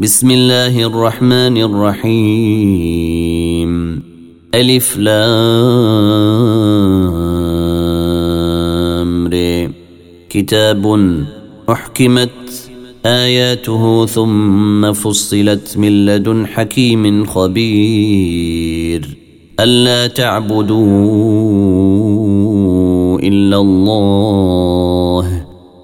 بسم الله الرحمن الرحيم. ألف لام كتاب أحكمت آياته ثم فصلت من لدن حكيم خبير. ألا تعبدوا إلا الله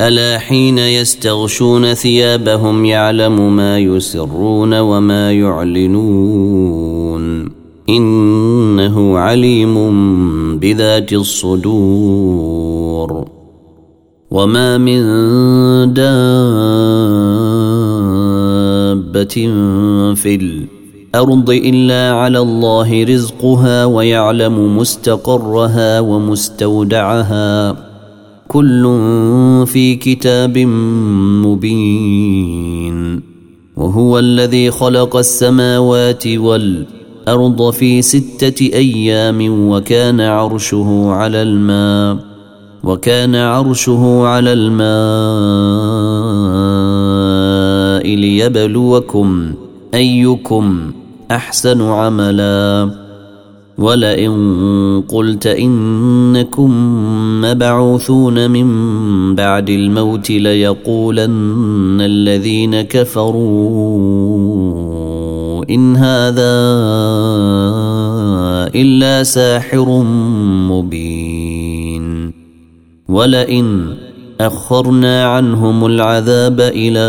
ألا حين يستغشون ثيابهم يعلم ما يسرون وما يعلنون إنه عليم بذات الصدور وما من دابة في الأرض إلا على الله رزقها ويعلم مستقرها ومستودعها كل في كتاب مبين وهو الذي خلق السماوات والأرض في ستة أيام وكان عرشه على الماء وكان عرشه على الماء ليبلوكم أيكم أحسن عملا ولئن قلت إنكم مبعوثون من بعد الموت ليقولن الذين كفروا إن هذا إلا ساحر مبين. ولئن أخرنا عنهم العذاب إلى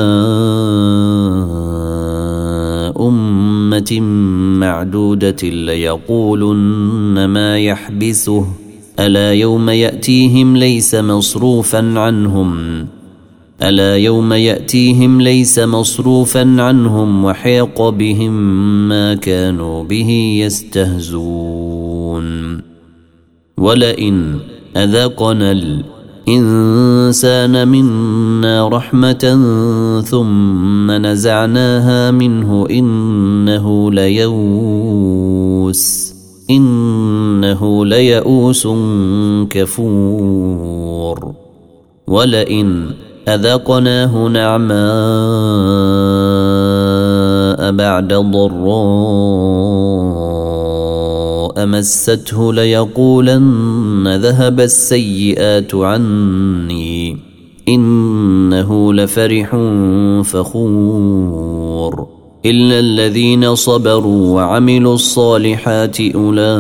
أمة معدودة ليقولن ما يحبسه. ألا يوم يأتيهم ليس مصروفا عنهم. ألا يوم يأتيهم ليس مصروفا عنهم وحيق بهم ما كانوا به يستهزون. ولئن أذقنا الإنسان منا رحمة ثم نزعناها منه إنه ليوس إنه ليئوس كفور. ولئن أذقناه نعماء بعد ضراء مسته ليقولن ذهب السيئات عني. إنه لفرح فخور. إلا الذين صبروا وعملوا الصالحات أولئك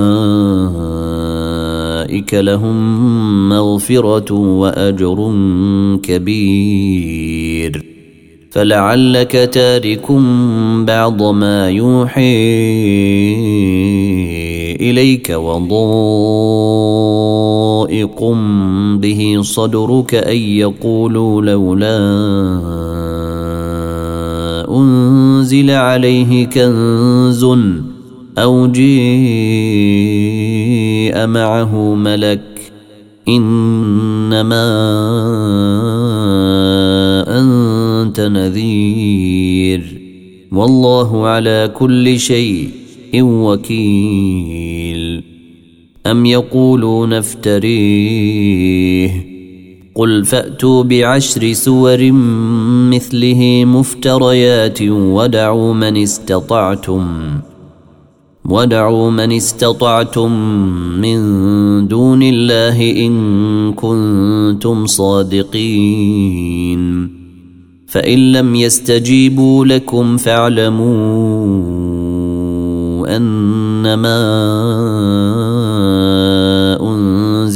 لهم مغفرة وأجر كبير. فلعلك تارك بعض ما يوحي إليك وضائق به صدرك أن يقولوا لولا أنزل عليه كنز أو جيء معه ملك إنما أنت نذير والله على كل شيء وكيل أم يقولون افتريه قل فأتوا بعشر سور مثله مفتريات ودعوا من استطعتم ودعوا من استطعتم من دون الله إن كنتم صادقين فإن لم يستجيبوا لكم فاعلموا أنما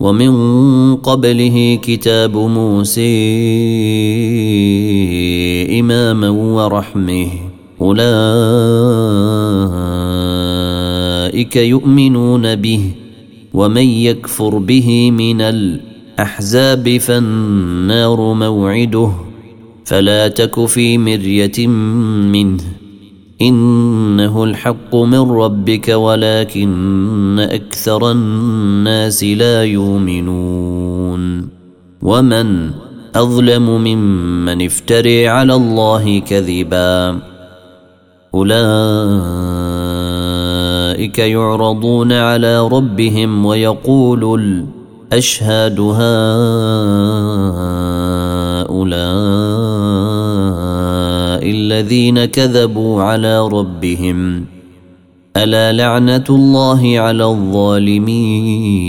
ومن قبله كتاب موسى إماما ورحمه. أولئك يؤمنون به ومن يكفر به من الأرض الأحزاب فالنار موعده. فلا تك في مرية منه. إنه الحق من ربك ولكن أكثر الناس لا يؤمنون. ومن أظلم ممن افتري على الله كذبا. أولئك يعرضون على ربهم ويقول أشهد هؤلاء الذين كذبوا على ربهم. ألا لعنة الله على الظالمين.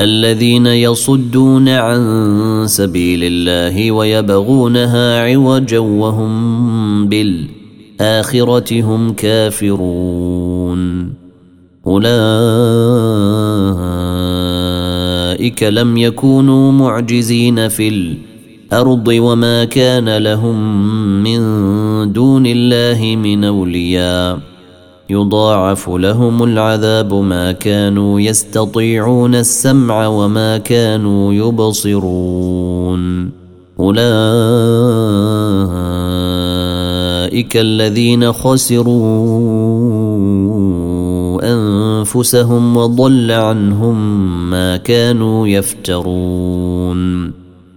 الذين يصدون عن سبيل الله ويبغونها عوجا وهم بالآخرة هم كافرون. أولئك لم يكونوا معجزين في الأرض وما كان لهم من دون الله من أولياء. يضاعف لهم العذاب ما كانوا يستطيعون السمع وما كانوا يبصرون. أولئك الذين خسروا أنفسهم وضل عنهم ما كانوا يفترون.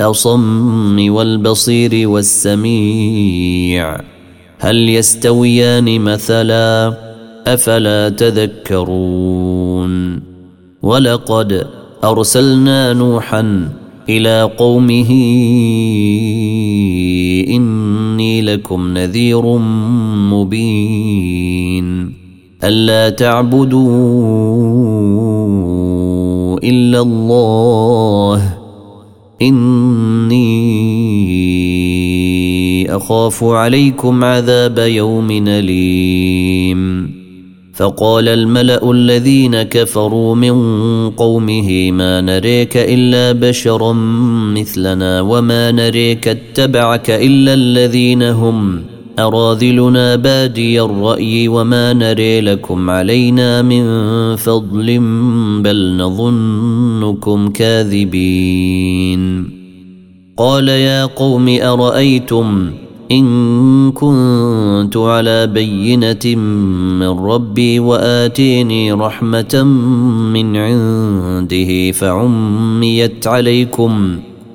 والأصم والبصير والسميع هل يستويان مثلا أفلا تذكرون ولقد أرسلنا نوحا إلى قومه إني لكم نذير مبين ألا تعبدوا إلا الله إني أخاف عليكم عذاب يوم أليم. فقال الملأ الذين كفروا من قومه ما نريك إلا بشرا مثلنا وما نريك اتبعك إلا الذين هم أراذلنا بادي الرأي وما نري لكم علينا من فضل بل نظنكم كاذبين. قال يا قوم أرأيتم إن كنت على بينة من ربي وآتيني رحمة من عنده فعميت عليكم ۖ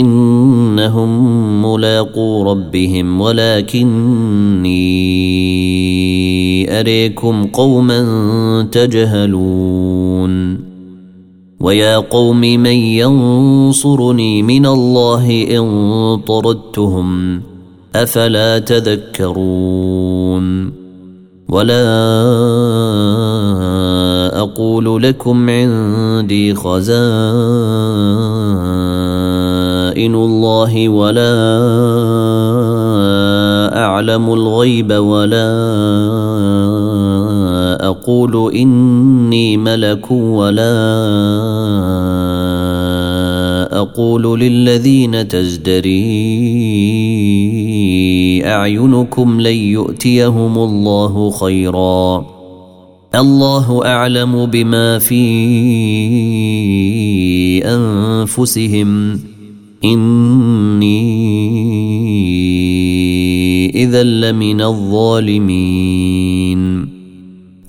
إنهم ملاقو ربهم ولكني أريكم قوما تجهلون. ويا قوم من ينصرني من الله إن طردتهم أفلا تذكرون. ولا أقول لكم عندي خزائن الله ولا أعلم الغيب ولا أقول إني ملك ولا أقول للذين تزدري أعينكم لن يؤتيهم الله خيرا. الله أعلم بما في أنفسهم. إني إذا لمن الظالمين.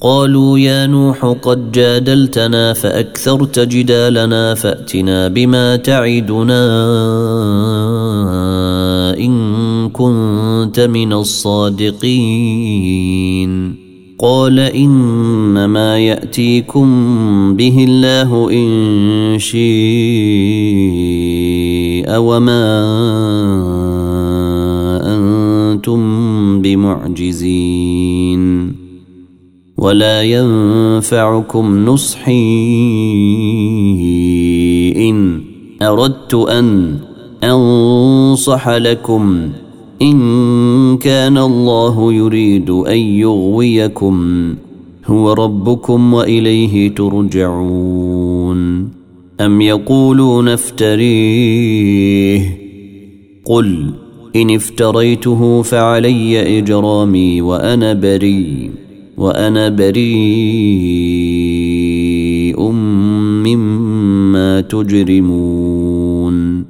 قالوا يا نوح قد جادلتنا فأكثرت جدالنا فأتنا بما تعدنا إن كنت من الصادقين. قال إنما يأتيكم به الله إن شيء وما أنتم بمعجزين ولا ينفعكم نصحي ان اردت ان انصح لكم ان كان الله يريد ان يغويكم هو ربكم واليه ترجعون أم يقولون افتريه؟ قل إن افتريته فعلي إجرامي وأنا بريء وأنا بريء مما تجرمون.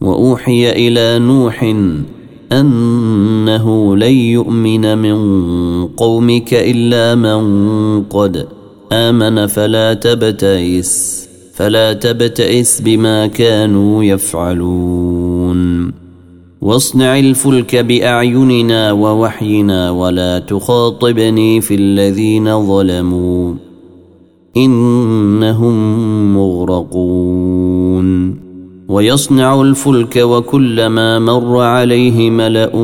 وأوحي إلى نوح أنه لن يؤمن من قومك إلا من قد آمن فلا تبتئس. فلا تبتئس بما كانوا يفعلون. واصنع الفلك بأعيننا ووحينا ولا تخاطبني في الذين ظلموا. إنهم مغرقون. ويصنع الفلك وكلما مر عليه ملأ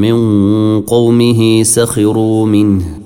من قومه سخروا منه.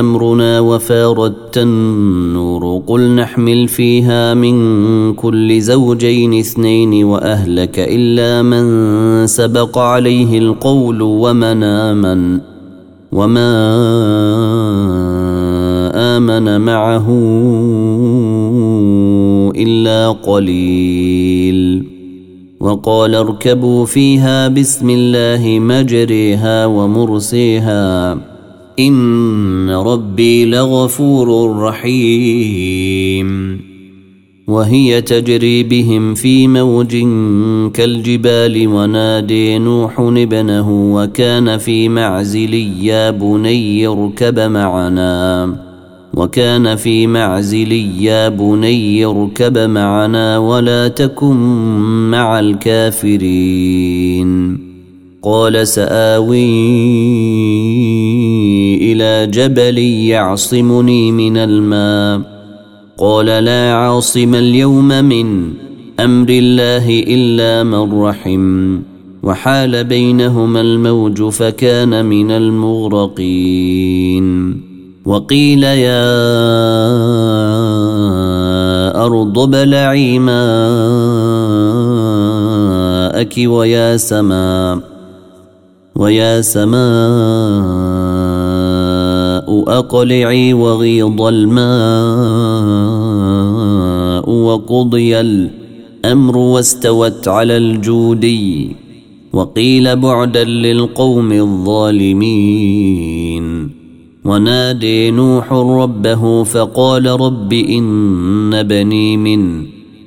أمرنا وفاردت النور. قل نحمل فيها من كل زوجين اثنين وأهلك إلا من سبق عليه القول ومن آمن وما آمن معه إلا قليل. وقال اركبوا فيها بسم الله مجريها ومرسيها. ان ربي لغفور رحيم. وهي تجري بهم في موج كالجبال ونادي نوح ابنه وكان في معزل يا بني اركب معنا. وكان في معزل يا بني اركب معنا ولا تكن مع الكافرين. قال سآوي إلى جبل يعصمني من الماء. قال لا عاصم اليوم من أمر الله إلا من رحم. وحال بينهما الموج فكان من المغرقين. وقيل يا أرض ابلعي ماءك ويا سماء. ويا سماء أقلعي وغيض الماء وقضي الأمر واستوت على الجودي وقيل بعدا للقوم الظالمين ونادي نوح ربه فقال رب إن بني من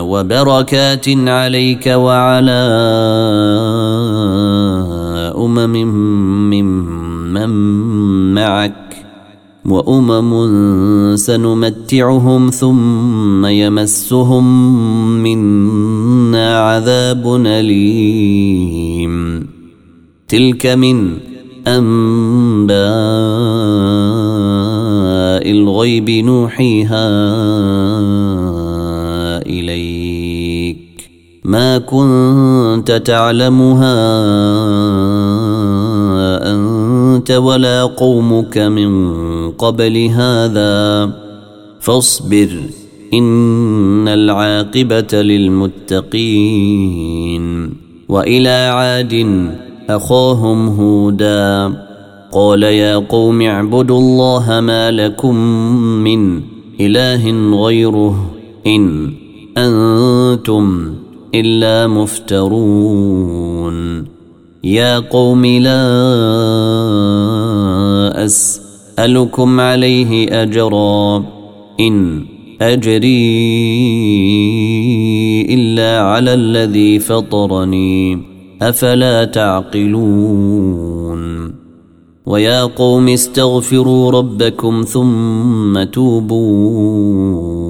وبركات عليك وعلى أمم ممن معك وأمم سنمتعهم ثم يمسهم منا عذاب أليم. تلك من أنباء الغيب نوحيها. ما كنت تعلمها أنت ولا قومك من قبل هذا. فاصبر إن العاقبة للمتقين. وإلى عاد أخاهم هودا. قال يا قوم اعبدوا الله ما لكم من إله غيره إن أنتم إلا مفترون. يا قوم لا أس أسألكم عليه أجرا. إن أجري إلا على الذي فطرني. أفلا تعقلون. ويا قوم استغفروا ربكم ثم توبوا.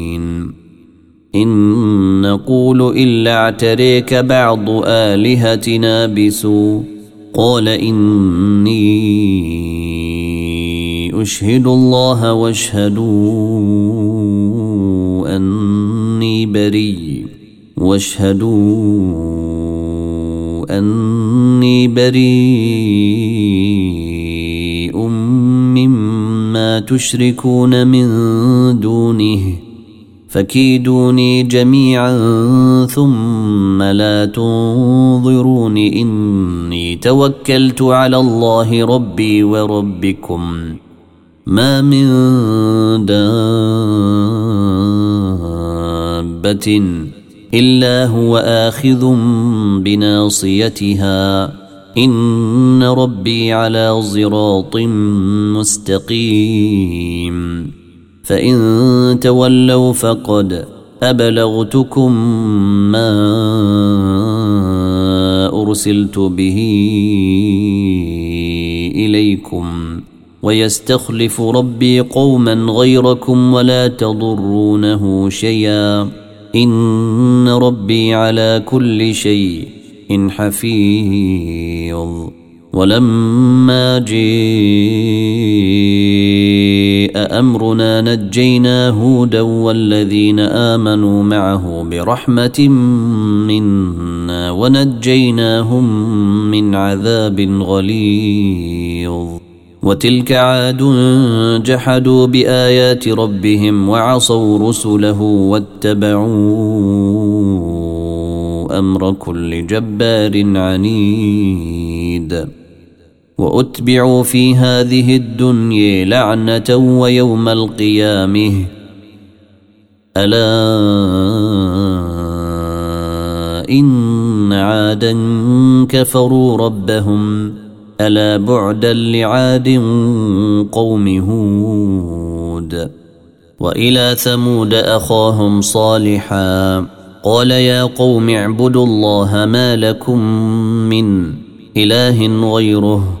إن نقول إلا اعتريك بعض آلهتنا بسوء. قال إني أشهد الله واشهدوا أني بريء. واشهدوا أني بريء مما تشركون من دونه. فكيدوني جميعا ثم لا تنظرون إني توكلت على الله ربي وربكم. ما من دابة إلا هو آخذ بناصيتها. إن ربي على صراط مستقيم. فإن تولوا فقد أبلغتكم ما أرسلت به إليكم ويستخلف ربي قوما غيركم ولا تضرونه شيئا إن ربي على كل شيء حفيظ ولما جاء أمرنا نجينا هودا والذين آمنوا معه برحمة منا ونجيناهم من عذاب غليظ. وتلك عاد جحدوا بآيات ربهم وعصوا رسله واتبعوا أمر كل جبار عنيد. وأتبعوا في هذه الدنيا لعنة ويوم القيامة. ألا إن عادا كفروا ربهم. ألا بعدا لعاد قوم هود. وإلى ثمود أخاهم صالحا. قال يا قوم اعبدوا الله ما لكم من إله غيره.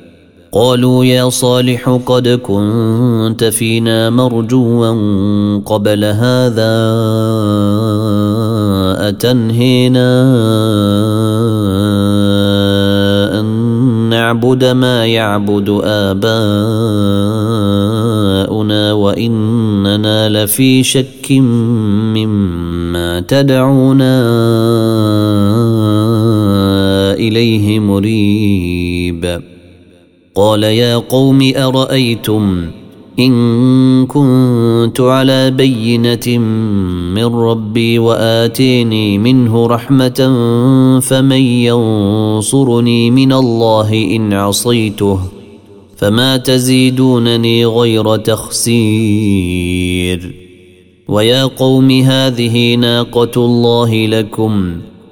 قالوا يا صالح قد كنت فينا مرجوا قبل هذا أتنهينا أن نعبد ما يعبد آباؤنا وإننا لفي شك مما تدعونا إليه مريب. قال يا قوم أرأيتم إن كنت على بينة من ربي وآتيني منه رحمة فمن ينصرني من الله إن عصيته فما تزيدونني غير تخسير ويا قوم هذه ناقة الله لكم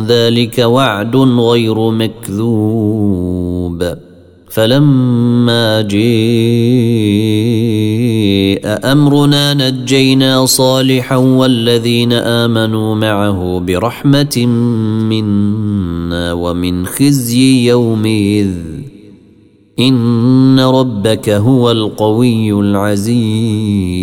ذلك وعد غير مكذوب. فلما جاء أمرنا نجينا صالحا والذين آمنوا معه برحمة منا ومن خزي يومئذ إن ربك هو القوي العزيز.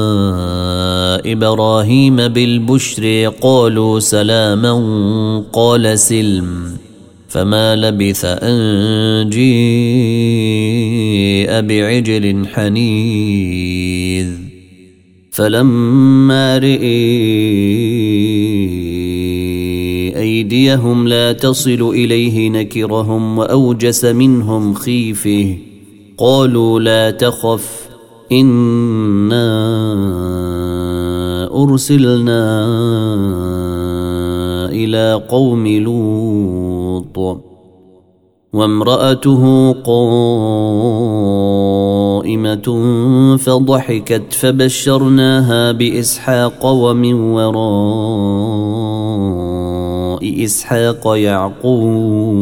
إبراهيم بالبشر قالوا سلاما قال سلم فما لبث أن جيء بعجل حنيذ. فلما رئي أيديهم لا تصل إليه نكرهم وأوجس منهم خيفه قالوا لا تخف إنا أرسلنا إلى قوم لوط وامرأته قائمة فضحكت فبشرناها بإسحاق ومن وراء إسحاق يعقوب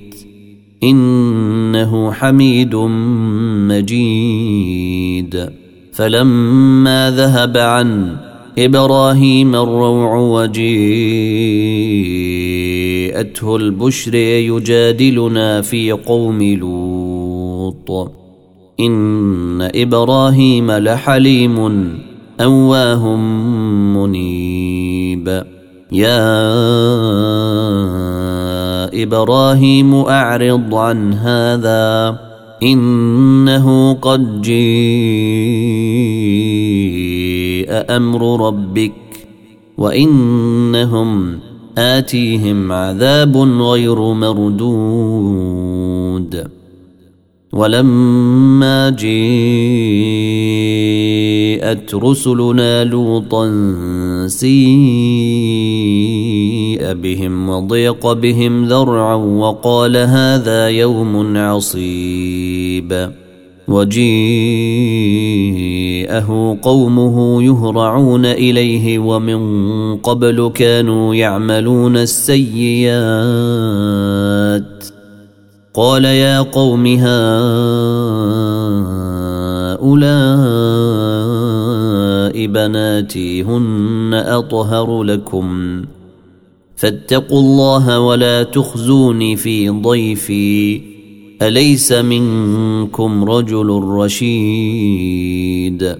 إنه حميد مجيد. فلما ذهب عن إبراهيم الروع وجيءته البشر يجادلنا في قوم لوط. إن إبراهيم لحليم أواه منيب. يا إبراهيم أعرض عن هذا إنه قد جيء أمر ربك وإنهم آتيهم عذاب غير مردود ولما جاءت رسلنا لوطا بهم وضيق بهم ذرعا وقال هذا يوم عصيب. وجيءه قومه يهرعون إليه ومن قبل كانوا يعملون السيئات. قال يا قوم هؤلاء بناتي هن أطهر لكم. فاتقوا الله ولا تخزوني في ضيفي. أليس منكم رجل رشيد؟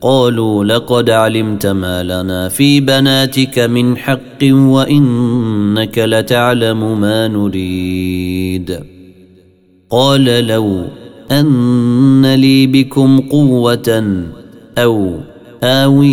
قالوا لقد علمت ما لنا في بناتك من حق وإنك لتعلم ما نريد. قال لو أن لي بكم قوة أو آوي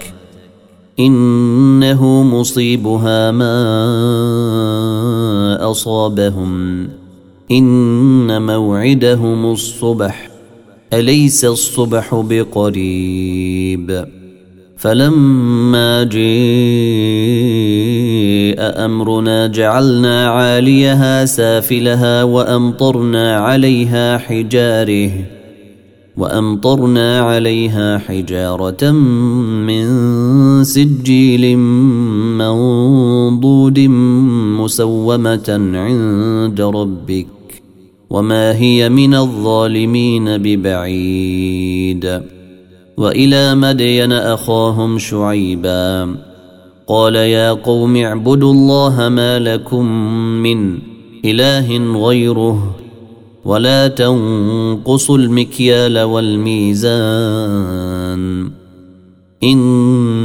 إنه مصيبها ما أصابهم. إن موعدهم الصبح. أليس الصبح بقريب؟ فلما جاء أمرنا جعلنا عاليها سافلها وأمطرنا عليها حجاره وأمطرنا عليها حجارة من سجيل منضود مسومة عند ربك وما هي من الظالمين ببعيد. وإلى مدين أخاهم شعيبا. قال يا قوم اعبدوا الله ما لكم من إله غيره ولا تنقصوا المكيال والميزان.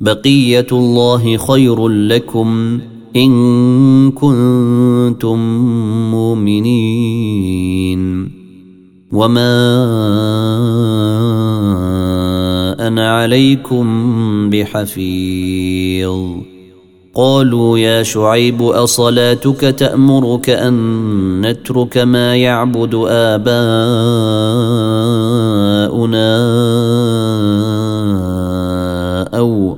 بقية الله خير لكم إن كنتم مؤمنين. وما أنا عليكم بحفيظ. قالوا يا شعيب أصلاتك تأمرك أن نترك ما يعبد آباؤنا أو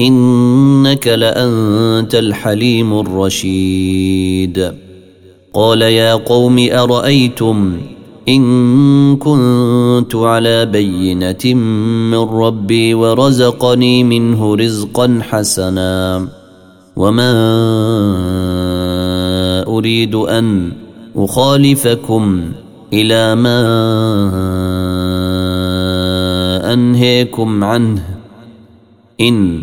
إنك لأنت الحليم الرشيد. قال يا قوم أرأيتم إن كنت على بينة من ربي ورزقني منه رزقا حسنا وما أريد أن أخالفكم إلى ما أنهيكم عنه. إن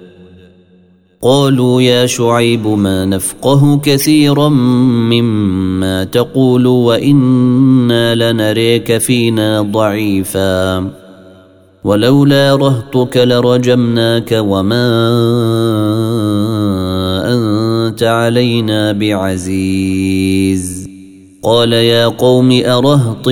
قالوا يا شعيب ما نفقه كثيرا مما تقول وإنا لنريك فينا ضعيفا. ولولا رهطك لرجمناك وما أنت علينا بعزيز. قال يا قوم أرهطي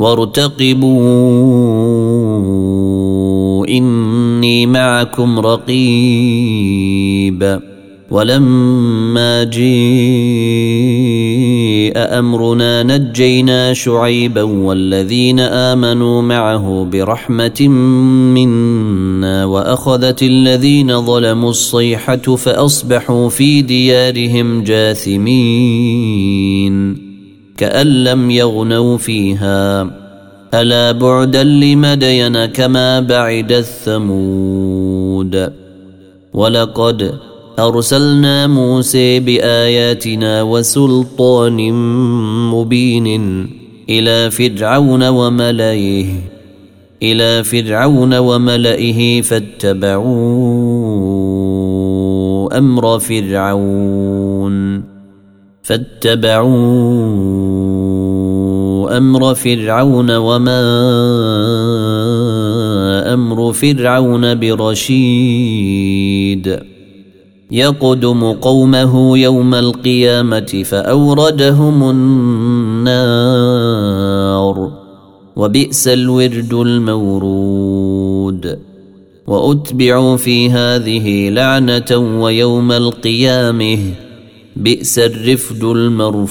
وارتقبوا. إني معكم رقيب. ولما جيء أمرنا نجينا شعيبا والذين آمنوا معه برحمة منا وأخذت الذين ظلموا الصيحة فأصبحوا في ديارهم جاثمين. كأن لم يغنوا فيها. ألا بعدا لمدين كما بعد الثمود. ولقد أرسلنا موسى بآياتنا وسلطان مبين إلى فرعون وملئه إلى فرعون وملئه فاتبعوا أمر فرعون. فاتبعوا أمر فرعون وما أمر فرعون برشيد. يقدم قومه يوم القيامة فأوردهم النار وبئس الورد المورود. وأتبعوا في هذه لعنة ويوم القيامة بئس الرفد المرفود.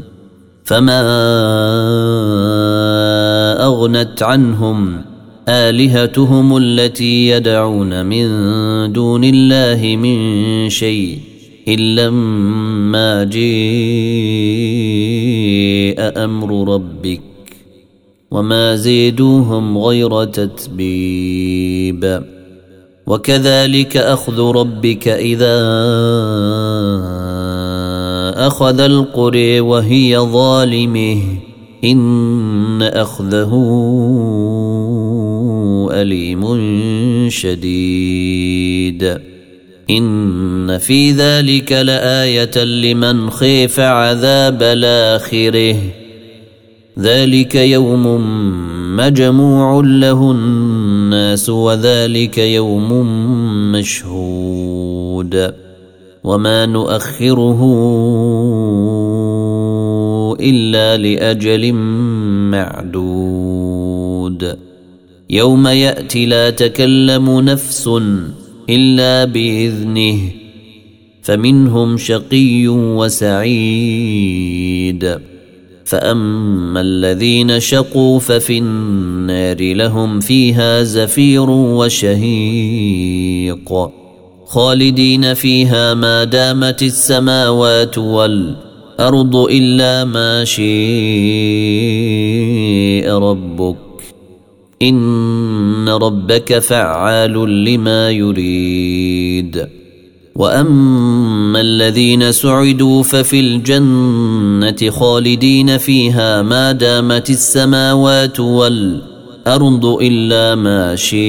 فما اغنت عنهم الهتهم التي يدعون من دون الله من شيء الا ما جاء أمر ربك وما زيدوهم غير تتبيب وكذلك اخذ ربك اذا أخذ القرى وهي ظالمة. إن أخذه أليم شديد. إن في ذلك لآية لمن خيف عذاب الآخرة. ذلك يوم مجموع له الناس وذلك يوم مشهود. وما نؤخره الا لاجل معدود يوم ياتي لا تكلم نفس الا باذنه فمنهم شقي وسعيد فاما الذين شقوا ففي النار لهم فيها زفير وشهيق خالدين فيها ما دامت السماوات والأرض إلا ما شيء ربك. إن ربك فعال لما يريد. وأما الذين سعدوا ففي الجنة خالدين فيها ما دامت السماوات والأرض إلا ما شيء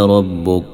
ربك.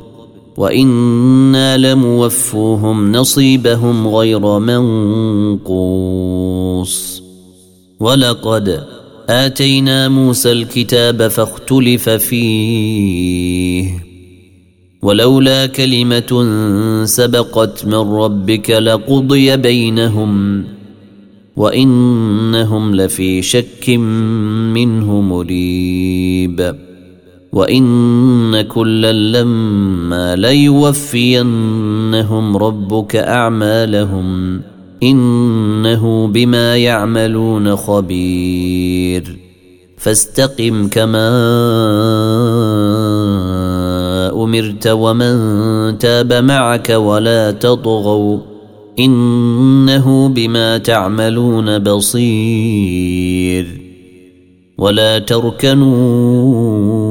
وأنا لموفوهم نصيبهم غير منقوص ولقد اتينا موسى الكتاب فاختلف فيه ولولا كلمه سبقت من ربك لقضي بينهم وانهم لفي شك منه مريب وان كلا لما ليوفينهم ربك اعمالهم انه بما يعملون خبير فاستقم كما امرت ومن تاب معك ولا تطغوا انه بما تعملون بصير ولا تركنوا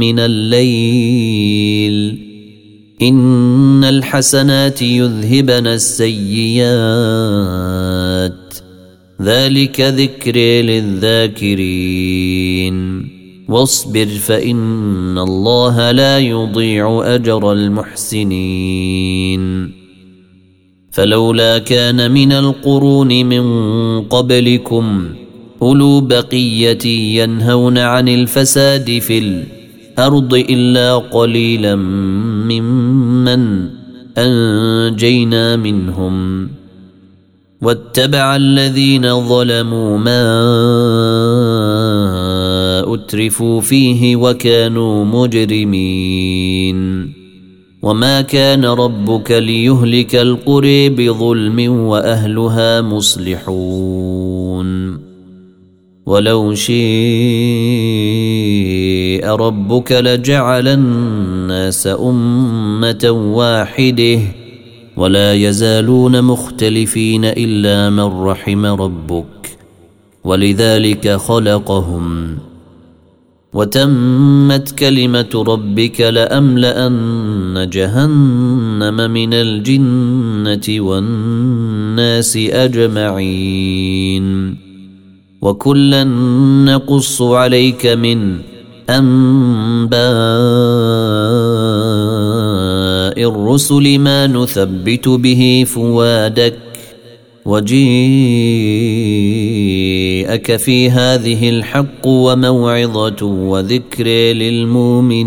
من الليل. إن الحسنات يذهبن السيئات. ذلك ذكر للذاكرين. واصبر فإن الله لا يضيع أجر المحسنين. فلولا كان من القرون من قبلكم أولو بقية ينهون عن الفساد في الأرض إلا قليلا ممن أنجينا منهم واتبع الذين ظلموا ما أترفوا فيه وكانوا مجرمين وما كان ربك ليهلك القري بظلم وأهلها مصلحون ولو شيء ربك لجعل الناس أمة واحدة ولا يزالون مختلفين إلا من رحم ربك ولذلك خلقهم وتمت كلمة ربك لأملأن جهنم من الجنة والناس أجمعين وكلا نقص عليك من أنباء الرسل ما نثبت به فوادك وجيءك في هذه الحق وموعظة وذكر للمؤمنين.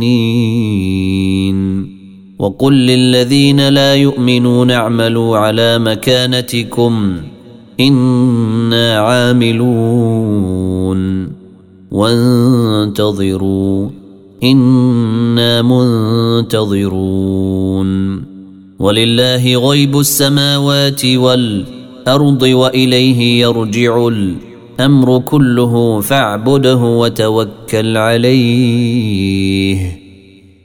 وقل للذين لا يؤمنون اعملوا على مكانتكم إنا عاملون. وانتظروا إنا منتظرون. ولله غيب السماوات والأرض الأرض وإليه يرجع الأمر كله فاعبده وتوكل عليه.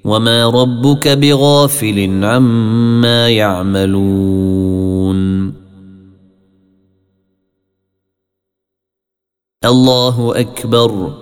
وما ربك بغافل عما يعملون. الله أكبر.